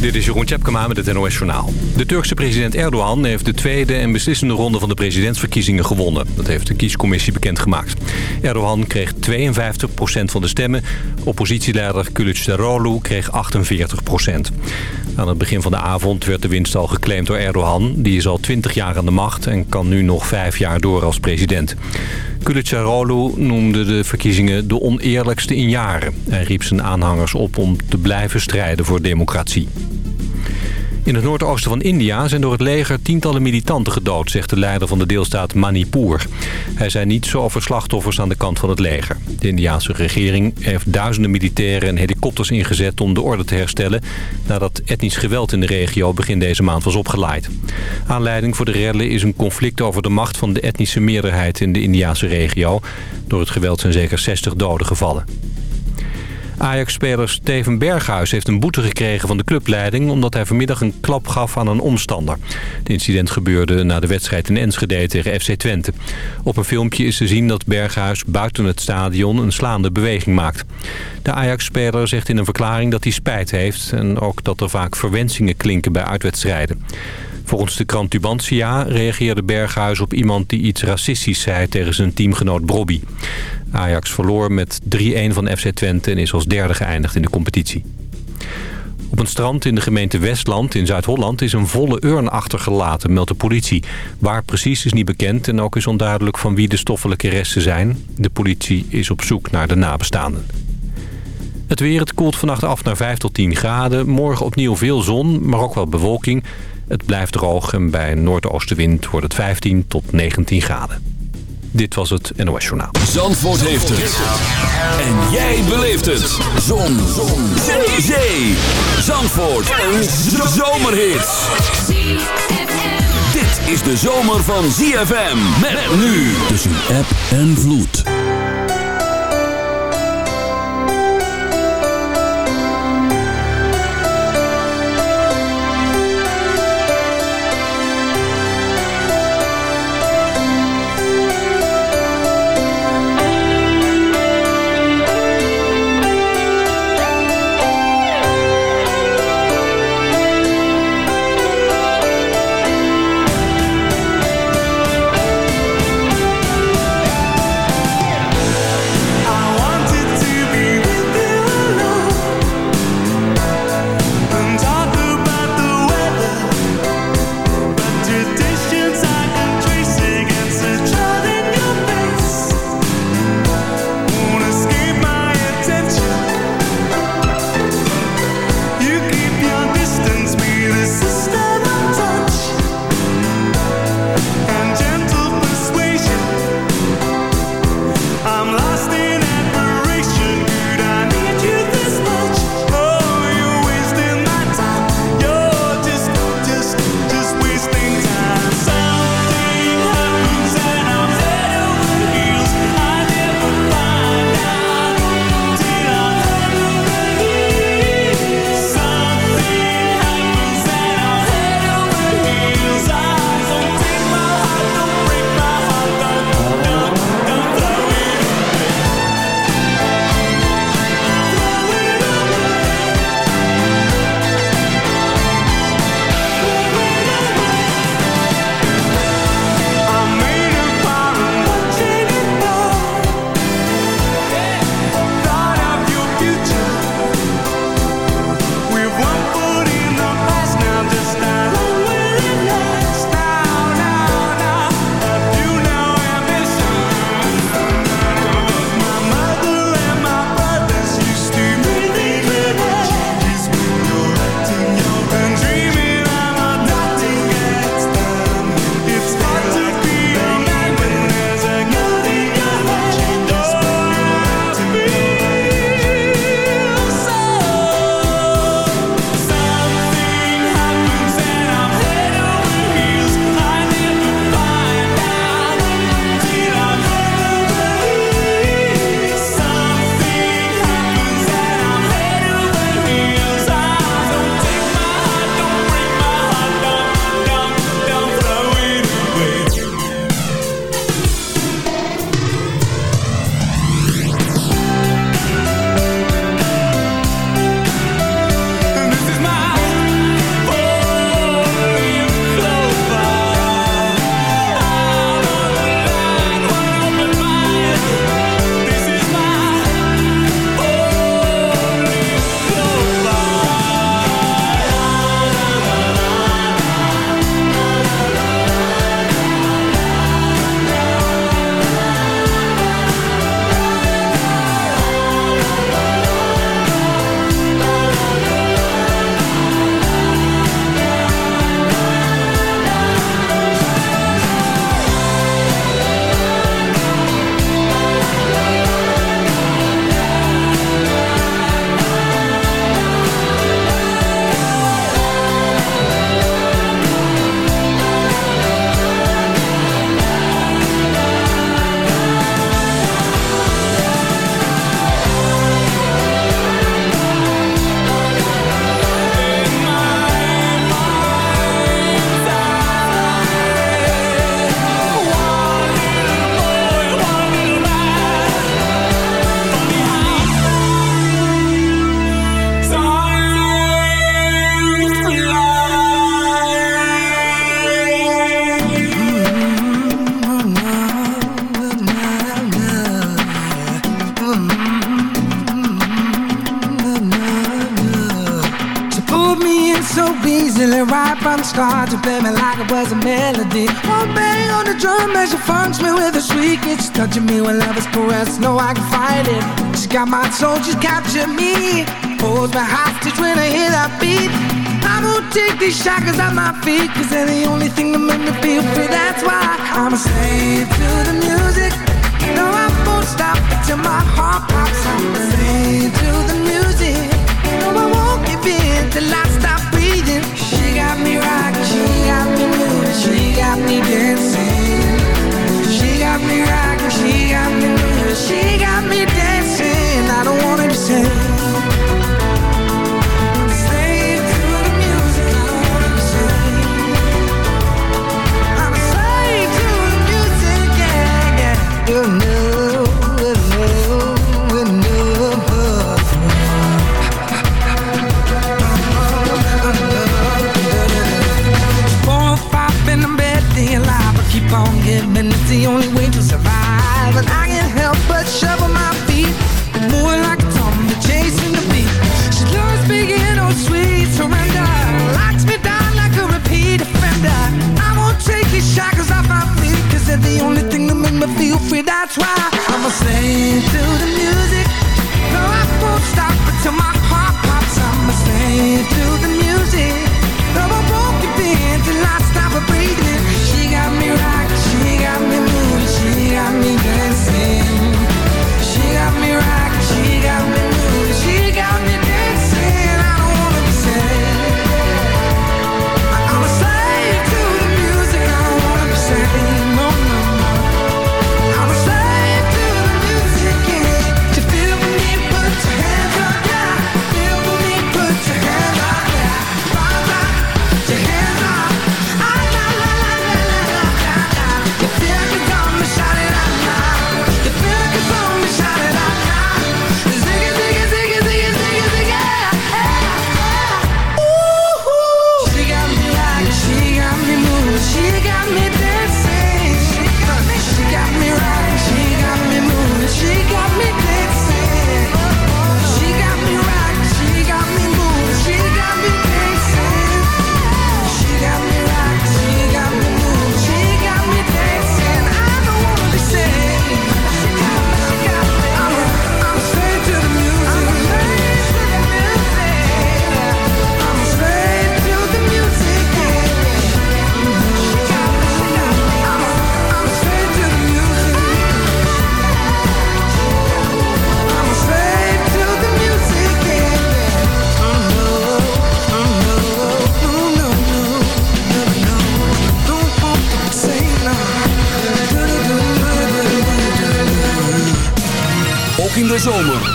Dit is Jeroen Tjepkema met het NOS Journaal. De Turkse president Erdogan heeft de tweede en beslissende ronde van de presidentsverkiezingen gewonnen. Dat heeft de kiescommissie bekendgemaakt. Erdogan kreeg 52% van de stemmen. Oppositieleider Kılıçdaroğlu kreeg 48%. Aan het begin van de avond werd de winst al geclaimd door Erdogan. Die is al 20 jaar aan de macht en kan nu nog vijf jaar door als president. Kılıçdaroğlu noemde de verkiezingen de oneerlijkste in jaren. Hij riep zijn aanhangers op om te blijven strijden voor democratie. In het noordoosten van India zijn door het leger tientallen militanten gedood, zegt de leider van de deelstaat Manipur. Hij zei niets over slachtoffers aan de kant van het leger. De Indiaanse regering heeft duizenden militairen en helikopters ingezet om de orde te herstellen... nadat etnisch geweld in de regio begin deze maand was opgeleid. Aanleiding voor de rellen is een conflict over de macht van de etnische meerderheid in de Indiaanse regio. Door het geweld zijn zeker 60 doden gevallen. Ajax-speler Steven Berghuis heeft een boete gekregen van de clubleiding... omdat hij vanmiddag een klap gaf aan een omstander. Het incident gebeurde na de wedstrijd in Enschede tegen FC Twente. Op een filmpje is te zien dat Berghuis buiten het stadion een slaande beweging maakt. De Ajax-speler zegt in een verklaring dat hij spijt heeft... en ook dat er vaak verwensingen klinken bij uitwedstrijden. Volgens de krant Tubantia reageerde Berghuis op iemand die iets racistisch zei tegen zijn teamgenoot Brobby. Ajax verloor met 3-1 van FC Twente en is als derde geëindigd in de competitie. Op een strand in de gemeente Westland in Zuid-Holland is een volle urn achtergelaten, meldt de politie. Waar precies is niet bekend en ook is onduidelijk van wie de stoffelijke resten zijn. De politie is op zoek naar de nabestaanden. Het weer, het koelt vannacht af naar 5 tot 10 graden. Morgen opnieuw veel zon, maar ook wel bewolking. Het blijft droog en bij noordoostenwind wordt het 15 tot 19 graden. Dit was het NOS Journaal. Zandvoort heeft het. En jij beleeft het. Zon. Zon. Zee. Zee. Zandvoort. Een zomerhit. Dit is de zomer van ZFM. Met nu tussen app en vloed. Touching me when love is caressed. No, I can fight it. She's got my soul, she's captured me. Holds me hostage when I hear that beat. I won't take these shackles off my feet, cause they're the only thing that make me feel free. That's why I'm a slave to the music. No, I won't stop till my heart pops. I'm a slave to the music. No, I won't give in till I stop breathing. She got me rocking, she got me moving, she got me dancing. She got me rocking, she got me she got me dancing. I don't wanna be saved.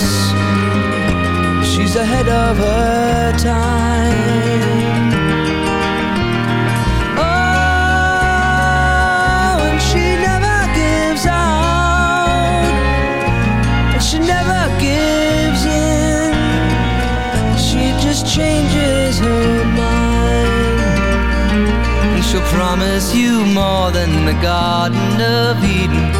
Wants. She's ahead of her time. Oh, and she never gives out. And she never gives in. She just changes her mind. And she'll promise you more than the Garden of Eden.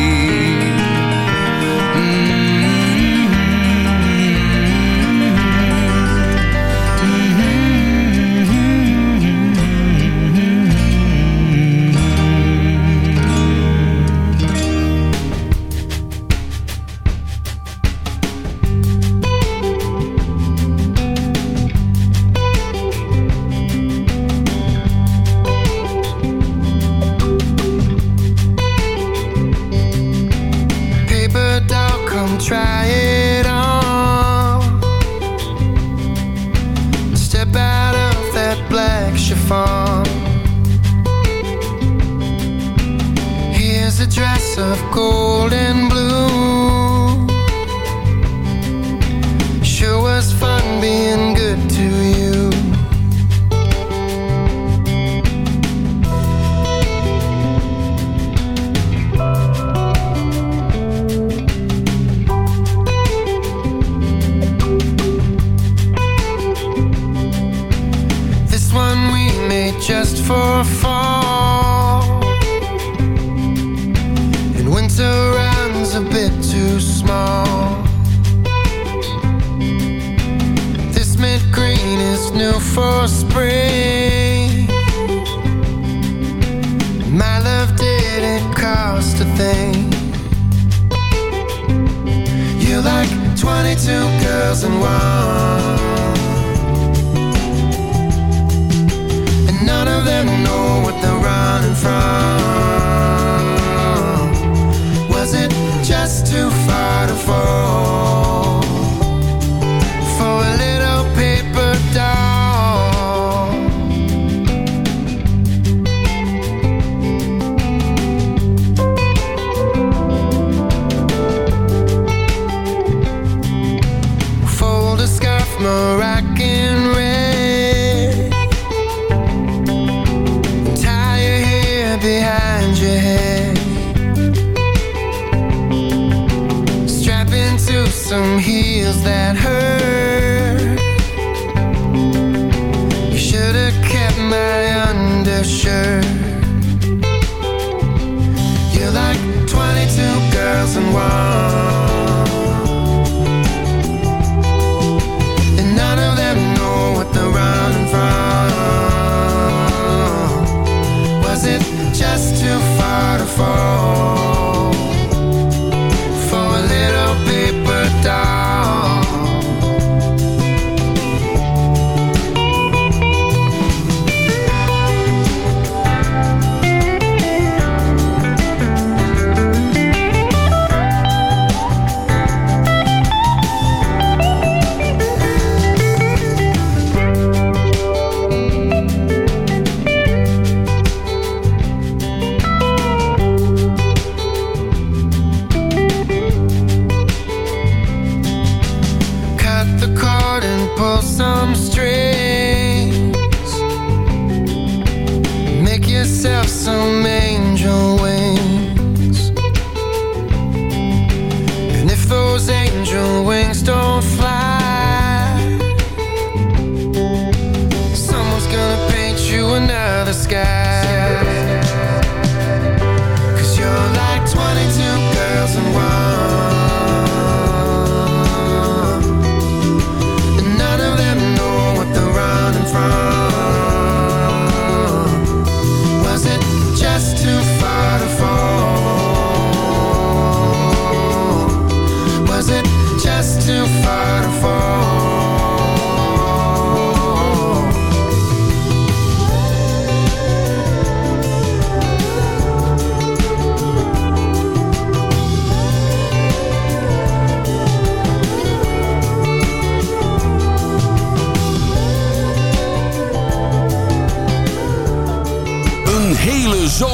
try.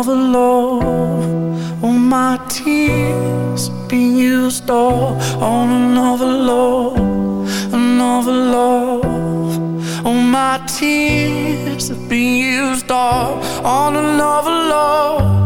of a love. All my tears being used all On another love, another love. All my tears being used all On another love.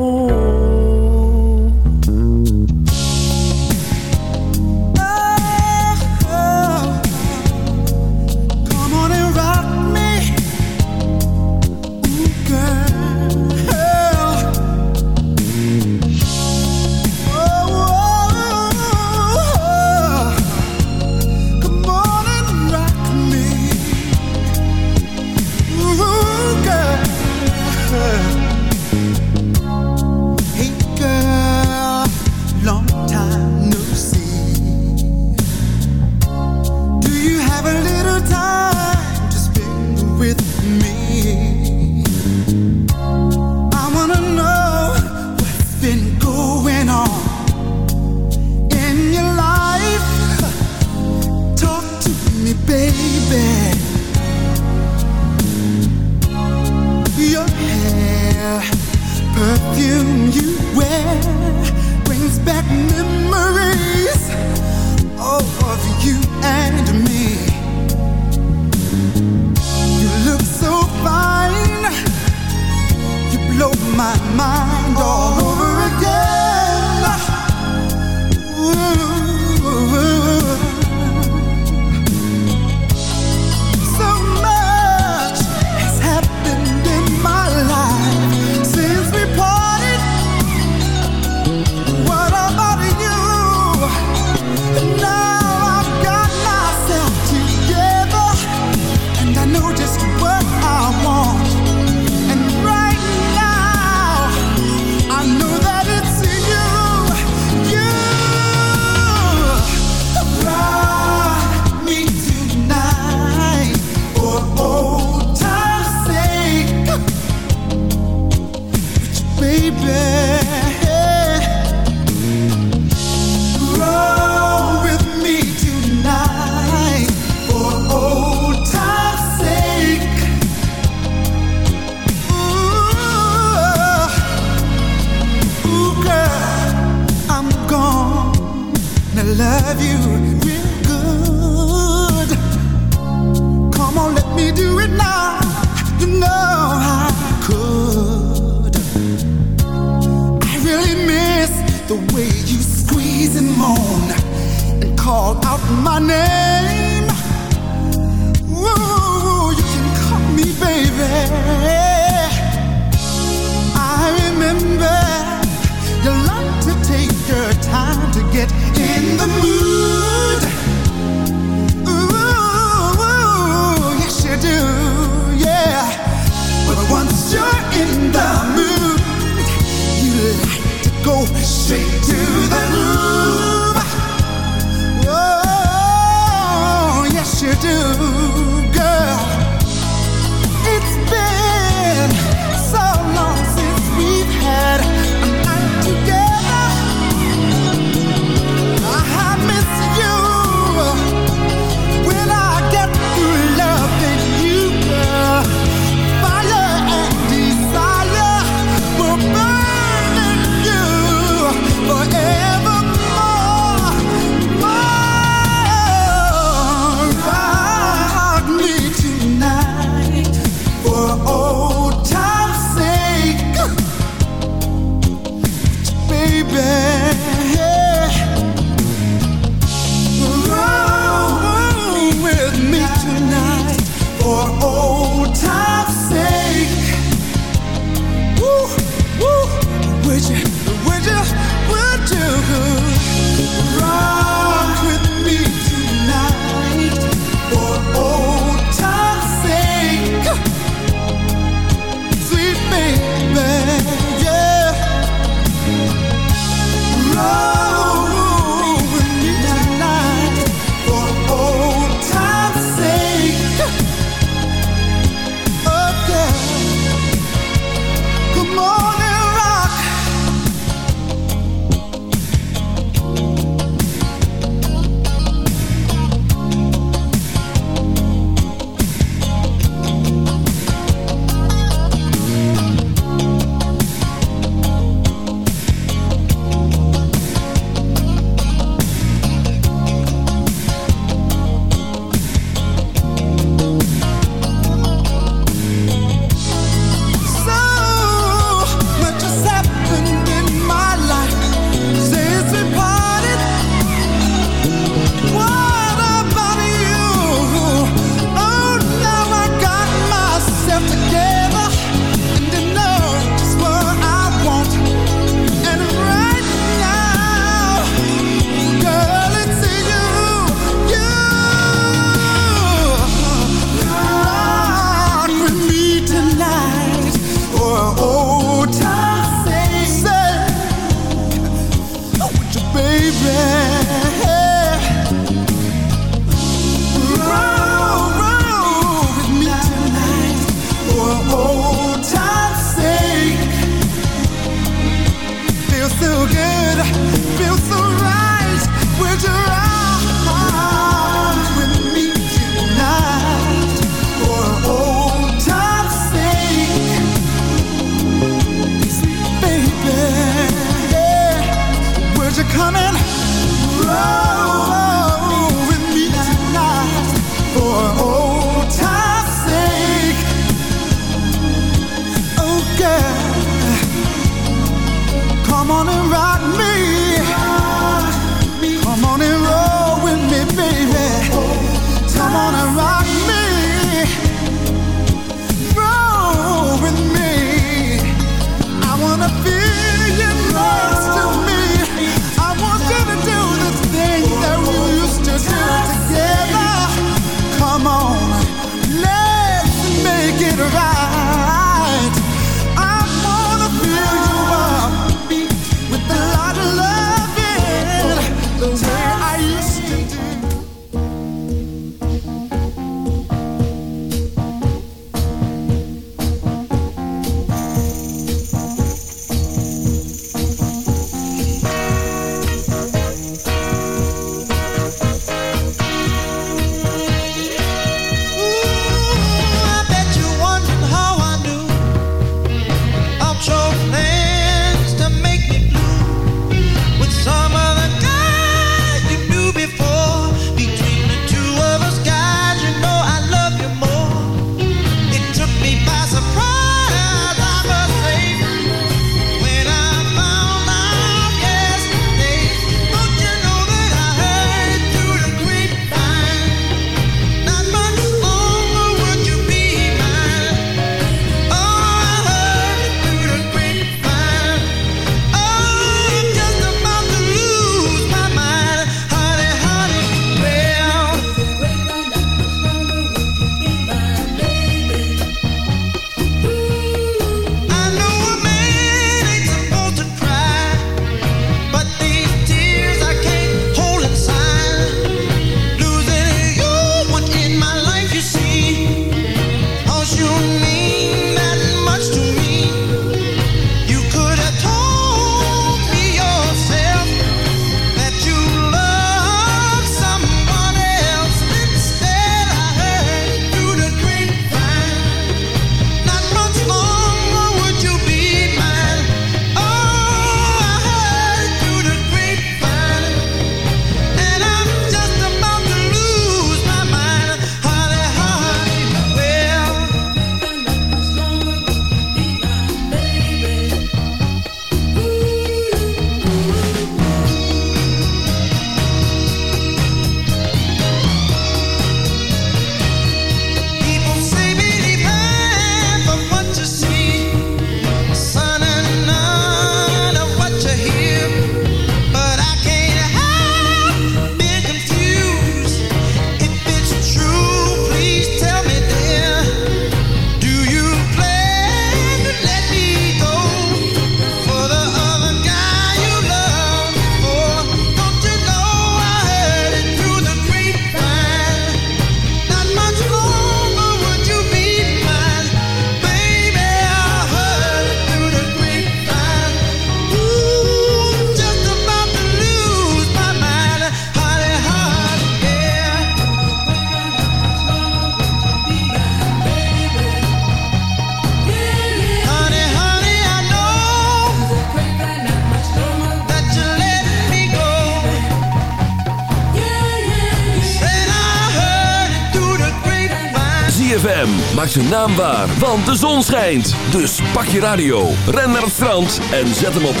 Maak zijn naam waar, want de zon schijnt. Dus pak je radio, ren naar het strand en zet hem op 106.9.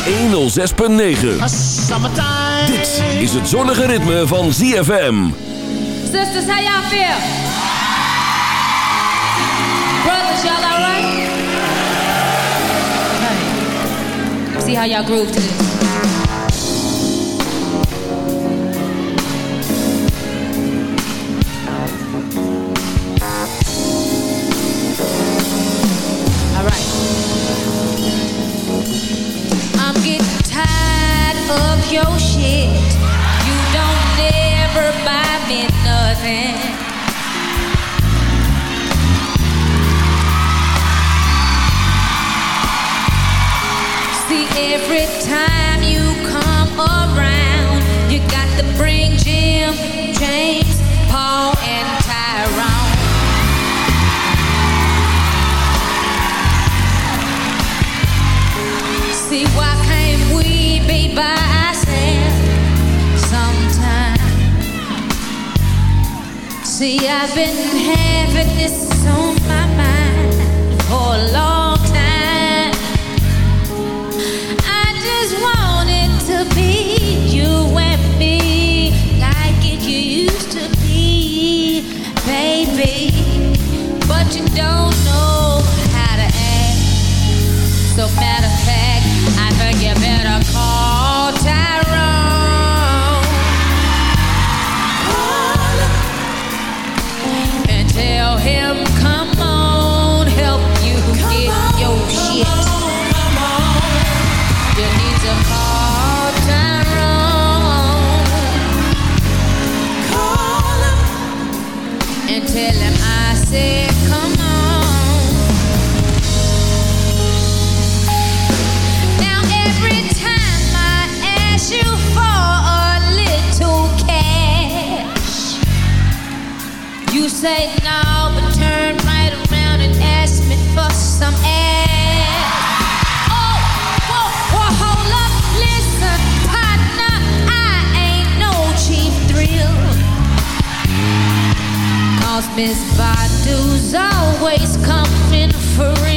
Dit is het zonnige ritme van ZFM. Sisters, how y'all feel? Brothers, y'all alright? Hey. See how y'all groove to this. Your shit. You don't never buy me nothing. See, every time you come See, I've been having this on my mind for a long time. I just to be you and me like it used to be, baby. But you don't know Miss Badu's always coming for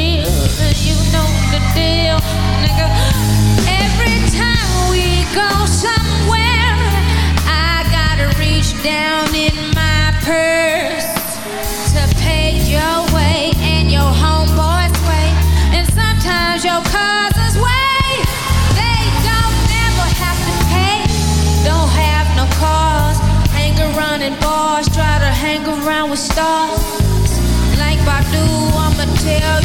around with stars. Like Badu, I'ma tell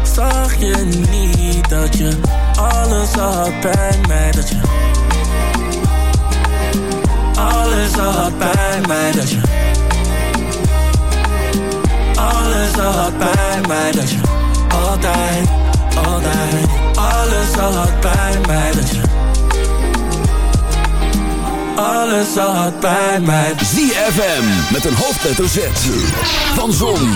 zag je niet Dat je alles had bij mij Dat je alles had bij mij Dat je alles al had bij mij Dat je altijd, altijd Alles al had bij mij Dat je alles al had bij mij. ZFM met een hoofdletter Z. Van Zon,